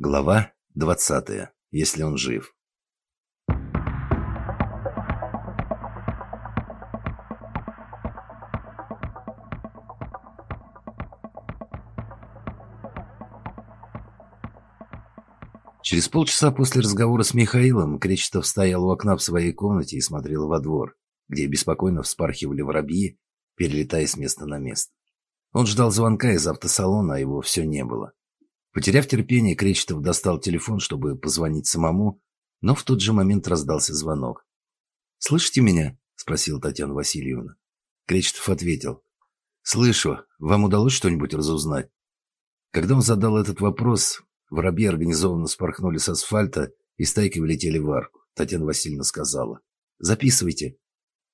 Глава двадцатая. Если он жив. Через полчаса после разговора с Михаилом Кречетов стоял у окна в своей комнате и смотрел во двор, где беспокойно вспархивали воробьи, перелетая с места на место. Он ждал звонка из автосалона, а его все не было. Потеряв терпение, Кречетов достал телефон, чтобы позвонить самому, но в тот же момент раздался звонок. «Слышите меня?» – спросила Татьяна Васильевна. Кречетов ответил. «Слышу. Вам удалось что-нибудь разузнать?» Когда он задал этот вопрос, воробьи организованно спорхнули с асфальта и стайкой влетели в арку. Татьяна Васильевна сказала. «Записывайте».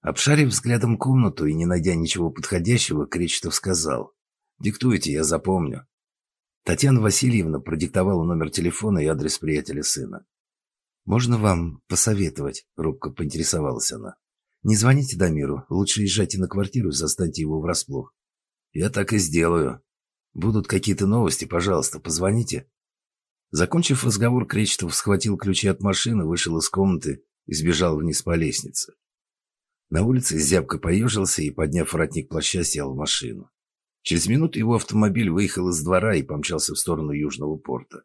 Обшарив взглядом комнату и не найдя ничего подходящего, Кречетов сказал. «Диктуйте, я запомню». Татьяна Васильевна продиктовала номер телефона и адрес приятеля сына. «Можно вам посоветовать?» – робко поинтересовалась она. «Не звоните Дамиру, лучше езжайте на квартиру и застаньте его врасплох». «Я так и сделаю. Будут какие-то новости, пожалуйста, позвоните». Закончив разговор, Кречетов схватил ключи от машины, вышел из комнаты и сбежал вниз по лестнице. На улице зябко поежился и, подняв воротник плаща, сел в машину. Через минуту его автомобиль выехал из двора и помчался в сторону Южного порта.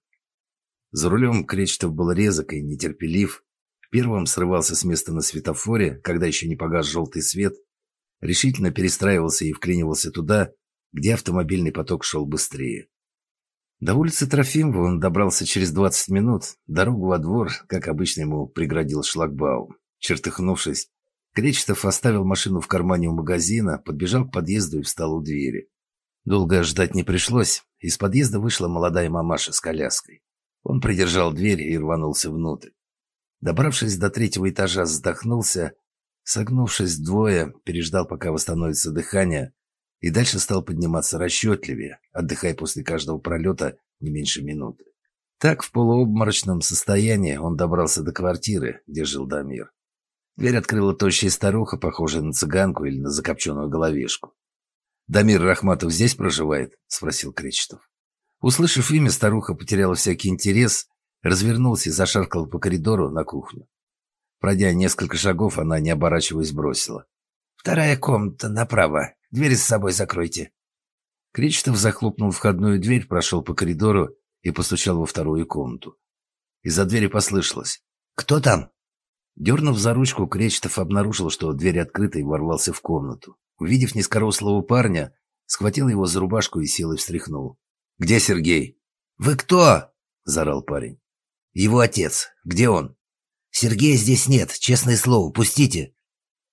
За рулем Кречетов был резок и нетерпелив. Первым срывался с места на светофоре, когда еще не погас желтый свет, решительно перестраивался и вклинивался туда, где автомобильный поток шел быстрее. До улицы Трофимова он добрался через 20 минут. Дорогу во двор, как обычно, ему преградил шлагбаум. Чертыхнувшись, Кречетов оставил машину в кармане у магазина, подбежал к подъезду и встал у двери. Долго ждать не пришлось. Из подъезда вышла молодая мамаша с коляской. Он придержал дверь и рванулся внутрь. Добравшись до третьего этажа, вздохнулся, согнувшись двое, переждал, пока восстановится дыхание, и дальше стал подниматься расчетливее, отдыхая после каждого пролета не меньше минуты. Так, в полуобморочном состоянии он добрался до квартиры, где жил Дамир. Дверь открыла тощая старуха, похожая на цыганку или на закопченную головешку. «Дамир Рахматов здесь проживает?» – спросил Кречетов. Услышав имя, старуха потеряла всякий интерес, развернулась и зашаркала по коридору на кухню. Пройдя несколько шагов, она, не оборачиваясь, бросила. «Вторая комната направо. Дверь с собой закройте». Кречетов захлопнул входную дверь, прошел по коридору и постучал во вторую комнату. Из-за двери послышалось. «Кто там?» Дернув за ручку, Кречетов обнаружил, что дверь открыта и ворвался в комнату. Увидев низкорослого парня, схватил его за рубашку и силой встряхнул. «Где Сергей?» «Вы кто?» – заорал парень. «Его отец. Где он?» «Сергея здесь нет, честное слово, пустите!»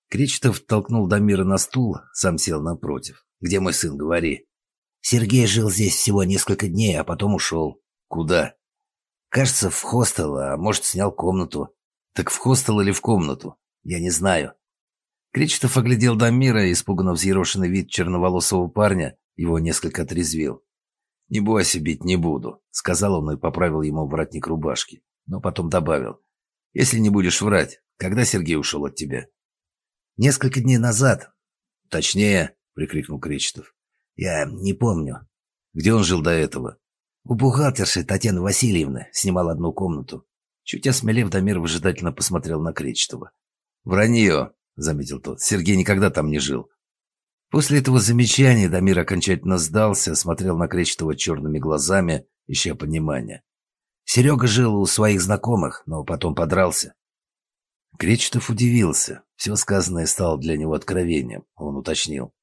Кречетов толкнул Дамира на стул, сам сел напротив. «Где мой сын, говори?» «Сергей жил здесь всего несколько дней, а потом ушел». «Куда?» «Кажется, в хостел, а может, снял комнату». «Так в хостел или в комнату?» «Я не знаю. Кречетов оглядел Дамира, испуганно взъерошенный вид черноволосого парня его несколько отрезвил. «Не бойся, бить не буду», — сказал он и поправил ему воротник рубашки. Но потом добавил. «Если не будешь врать, когда Сергей ушел от тебя?» «Несколько дней назад». «Точнее», — прикрикнул Кречетов. «Я не помню». «Где он жил до этого?» «У бухгалтерши Татьяны Васильевны. Снимал одну комнату». Чуть осмелев, Дамир выжидательно посмотрел на Кречетова. «Вранье», — заметил тот. «Сергей никогда там не жил». После этого замечания Дамир окончательно сдался, смотрел на Кречетова черными глазами, ища понимания. Серега жил у своих знакомых, но потом подрался. Кречетов удивился. Все сказанное стало для него откровением. Он уточнил.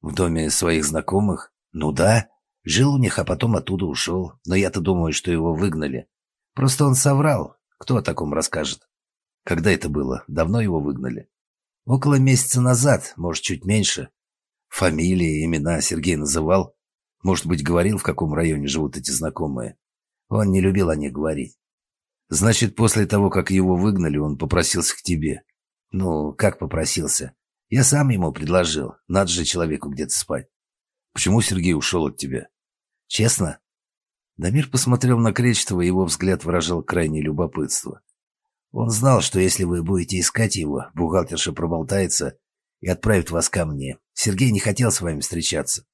«В доме своих знакомых? Ну да. Жил у них, а потом оттуда ушел. Но я-то думаю, что его выгнали. Просто он соврал. Кто о таком расскажет? Когда это было? Давно его выгнали?» Около месяца назад, может, чуть меньше. Фамилии, имена Сергей называл. Может быть, говорил, в каком районе живут эти знакомые. Он не любил о них говорить. Значит, после того, как его выгнали, он попросился к тебе. Ну, как попросился? Я сам ему предложил. Надо же человеку где-то спать. Почему Сергей ушел от тебя? Честно? Дамир посмотрел на Кречетова, и его взгляд выражал крайнее любопытство. Он знал, что если вы будете искать его, бухгалтерша проболтается и отправит вас ко мне. Сергей не хотел с вами встречаться.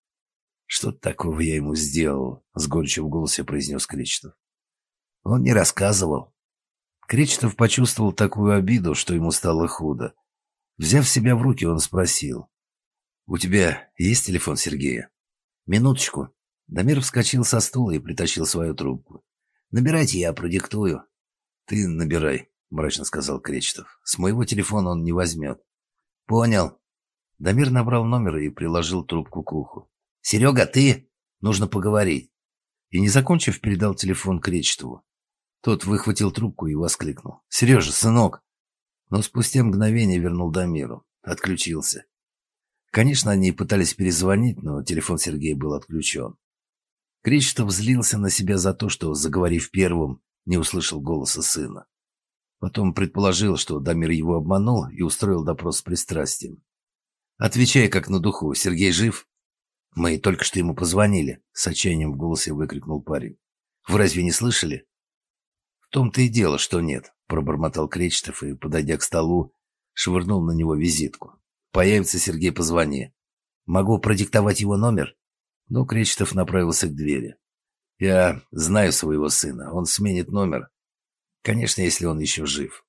«Что такого я ему сделал?» — с горечью в голосе произнес Кречетов. Он не рассказывал. Кречетов почувствовал такую обиду, что ему стало худо. Взяв себя в руки, он спросил. «У тебя есть телефон Сергея?» «Минуточку». Дамир вскочил со стула и притащил свою трубку. «Набирайте, я продиктую». «Ты набирай», — мрачно сказал Кречетов. «С моего телефона он не возьмет». «Понял». Дамир набрал номер и приложил трубку к уху. «Серега, ты? Нужно поговорить». И, не закончив, передал телефон Кречетову. Тот выхватил трубку и воскликнул. «Сережа, сынок!» Но спустя мгновение вернул Дамиру. Отключился. Конечно, они пытались перезвонить, но телефон Сергея был отключен. Кречетов злился на себя за то, что, заговорив первым, не услышал голоса сына. Потом предположил, что Дамир его обманул и устроил допрос с пристрастием. «Отвечай как на духу. Сергей жив?» «Мы только что ему позвонили», — с отчаянием в голосе выкрикнул парень. «Вы разве не слышали?» «В том-то и дело, что нет», — пробормотал Кречетов и, подойдя к столу, швырнул на него визитку. Появится Сергей, позвони. Могу продиктовать его номер?» Но Кречетов направился к двери. «Я знаю своего сына. Он сменит номер. Конечно, если он еще жив».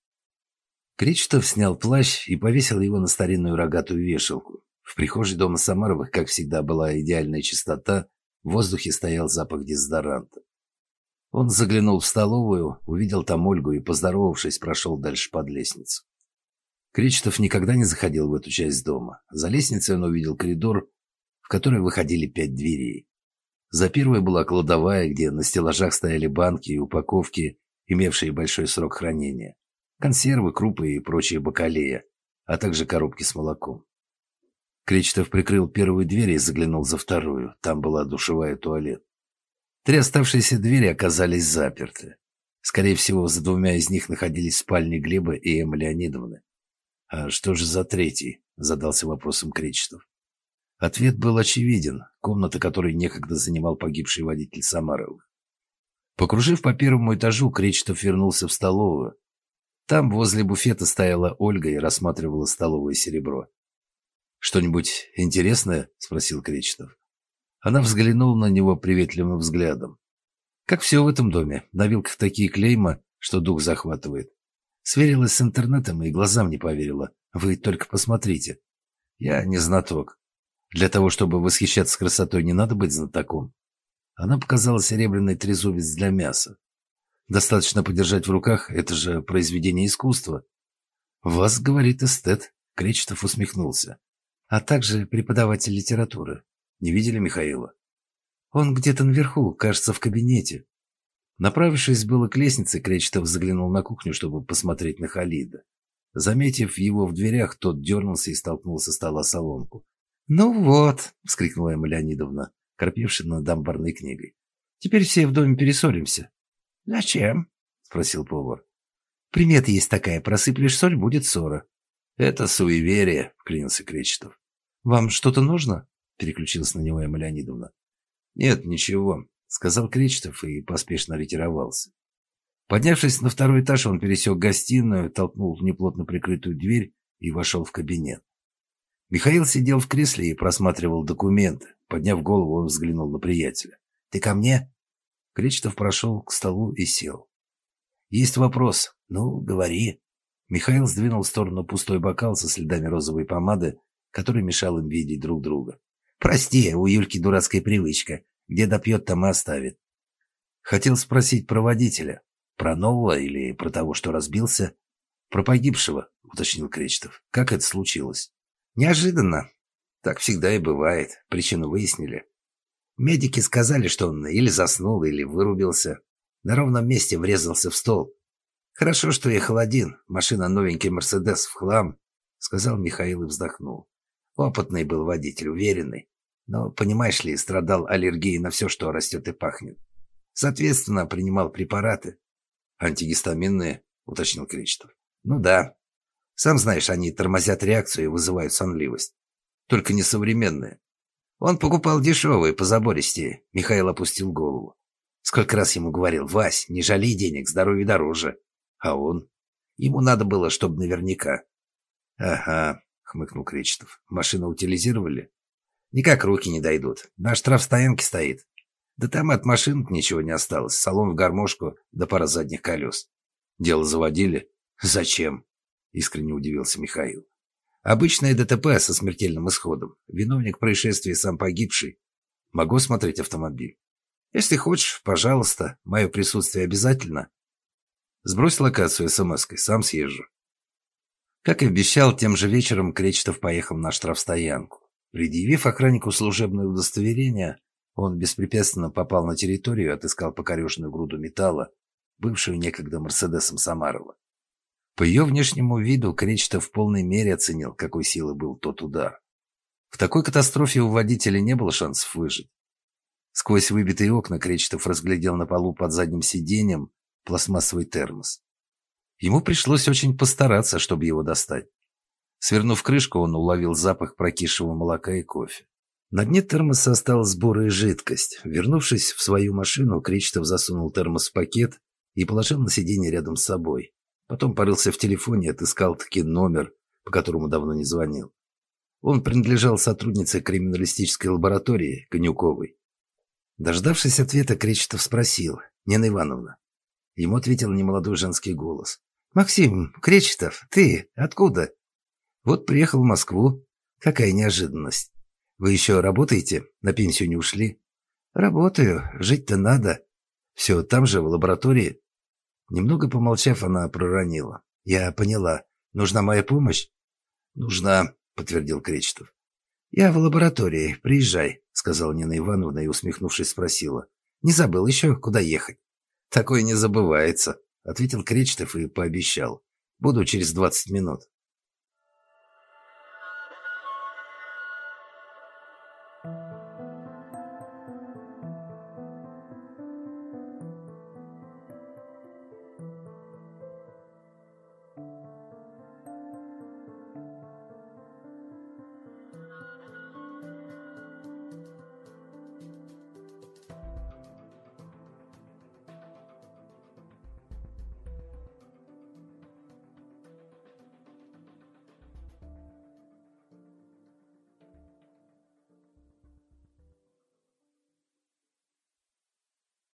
Кречетов снял плащ и повесил его на старинную рогатую вешалку. В прихожей дома Самаровых, как всегда, была идеальная чистота, в воздухе стоял запах дезодоранта. Он заглянул в столовую, увидел там Ольгу и, поздоровавшись, прошел дальше под лестницу. Кречетов никогда не заходил в эту часть дома. За лестницей он увидел коридор, в который выходили пять дверей. За первой была кладовая, где на стеллажах стояли банки и упаковки, имевшие большой срок хранения. Консервы, крупы и прочие бакалея, а также коробки с молоком. Кречетов прикрыл первую дверь и заглянул за вторую. Там была душевая туалет. Три оставшиеся двери оказались заперты. Скорее всего, за двумя из них находились спальни Глеба и Эммы Леонидовны. «А что же за третий?» – задался вопросом Кречетов. Ответ был очевиден. Комната, которой некогда занимал погибший водитель Самаровых. Покружив по первому этажу, Кречетов вернулся в столовую. Там возле буфета стояла Ольга и рассматривала столовое серебро. «Что-нибудь интересное?» – спросил Кречетов. Она взглянула на него приветливым взглядом. «Как все в этом доме. На вилках такие клейма, что дух захватывает. Сверилась с интернетом и глазам не поверила. Вы только посмотрите. Я не знаток. Для того, чтобы восхищаться красотой, не надо быть знатоком. Она показала серебряный трезубец для мяса. Достаточно подержать в руках, это же произведение искусства. Вас говорит эстет, Кречетов усмехнулся. А также преподаватель литературы. Не видели Михаила? Он где-то наверху, кажется, в кабинете. Направившись было к лестнице, Кречетов заглянул на кухню, чтобы посмотреть на Халида. Заметив его в дверях, тот дернулся и столкнул со стола соломку. «Ну вот», — вскрикнула Эмма Леонидовна, корпевшая над амбарной книгой. «Теперь все в доме перессоримся». «Зачем?» — спросил повар. «Примета есть такая. Просыплешь соль, будет ссора». «Это суеверие», — вклинился Кречетов. «Вам что-то нужно?» — переключилась на него Эмма Леонидовна. «Нет, ничего сказал Кречетов и поспешно ретировался. Поднявшись на второй этаж, он пересек гостиную, толкнул неплотно прикрытую дверь и вошел в кабинет. Михаил сидел в кресле и просматривал документы. Подняв голову, он взглянул на приятеля. «Ты ко мне?» Кречетов прошел к столу и сел. «Есть вопрос. Ну, говори». Михаил сдвинул в сторону пустой бокал со следами розовой помады, который мешал им видеть друг друга. «Прости, у Юльки дурацкая привычка. Где допьет, там и оставит. Хотел спросить про водителя. Про нового или про того, что разбился? Про погибшего, уточнил Кречетов. Как это случилось? Неожиданно. Так всегда и бывает. Причину выяснили. Медики сказали, что он или заснул, или вырубился. На ровном месте врезался в стол. Хорошо, что ехал один. Машина новенький «Мерседес» в хлам, сказал Михаил и вздохнул. Опытный был водитель, уверенный. Но, понимаешь ли, страдал аллергией на все, что растет и пахнет. Соответственно, принимал препараты. «Антигистаминные?» — уточнил Кречетов. «Ну да. Сам знаешь, они тормозят реакцию и вызывают сонливость. Только не современные. Он покупал дешевые, позабористее». Михаил опустил голову. Сколько раз ему говорил, «Вась, не жалей денег, здоровье дороже». А он? Ему надо было, чтобы наверняка. «Ага», — хмыкнул Кречетов. «Машину утилизировали?» Никак руки не дойдут. На штрафстоянке стоит. Да там от машин ничего не осталось. Салон в гармошку, да пара задних колес. Дело заводили? Зачем? Искренне удивился Михаил. Обычное ДТП со смертельным исходом. Виновник происшествия сам погибший. Могу смотреть автомобиль? Если хочешь, пожалуйста. Мое присутствие обязательно. Сбрось локацию смс-кой, сам съезжу. Как и обещал, тем же вечером Кречетов поехал на штрафстоянку. Предъявив охраннику служебное удостоверение, он беспрепятственно попал на территорию и отыскал покореженную груду металла, бывшую некогда Мерседесом Самарова. По ее внешнему виду Кречетов в полной мере оценил, какой силы был тот удар. В такой катастрофе у водителя не было шансов выжить. Сквозь выбитые окна Кречетов разглядел на полу под задним сиденьем пластмассовый термос. Ему пришлось очень постараться, чтобы его достать. Свернув крышку, он уловил запах прокисшего молока и кофе. На дне термоса осталась бурая жидкость. Вернувшись в свою машину, Кречетов засунул термос в пакет и положил на сиденье рядом с собой. Потом порылся в телефоне и отыскал таки номер, по которому давно не звонил. Он принадлежал сотруднице криминалистической лаборатории Конюковой. Дождавшись ответа, Кречетов спросил. «Нина Ивановна». Ему ответил немолодой женский голос. «Максим, Кречетов, ты откуда?» «Вот приехал в Москву. Какая неожиданность. Вы еще работаете? На пенсию не ушли?» «Работаю. Жить-то надо. Все там же, в лаборатории». Немного помолчав, она проронила. «Я поняла. Нужна моя помощь?» «Нужна», — подтвердил Кречетов. «Я в лаборатории. Приезжай», — сказала Нина Ивановна и, усмехнувшись, спросила. «Не забыл еще, куда ехать?» «Такое не забывается», — ответил Кречетов и пообещал. «Буду через двадцать минут».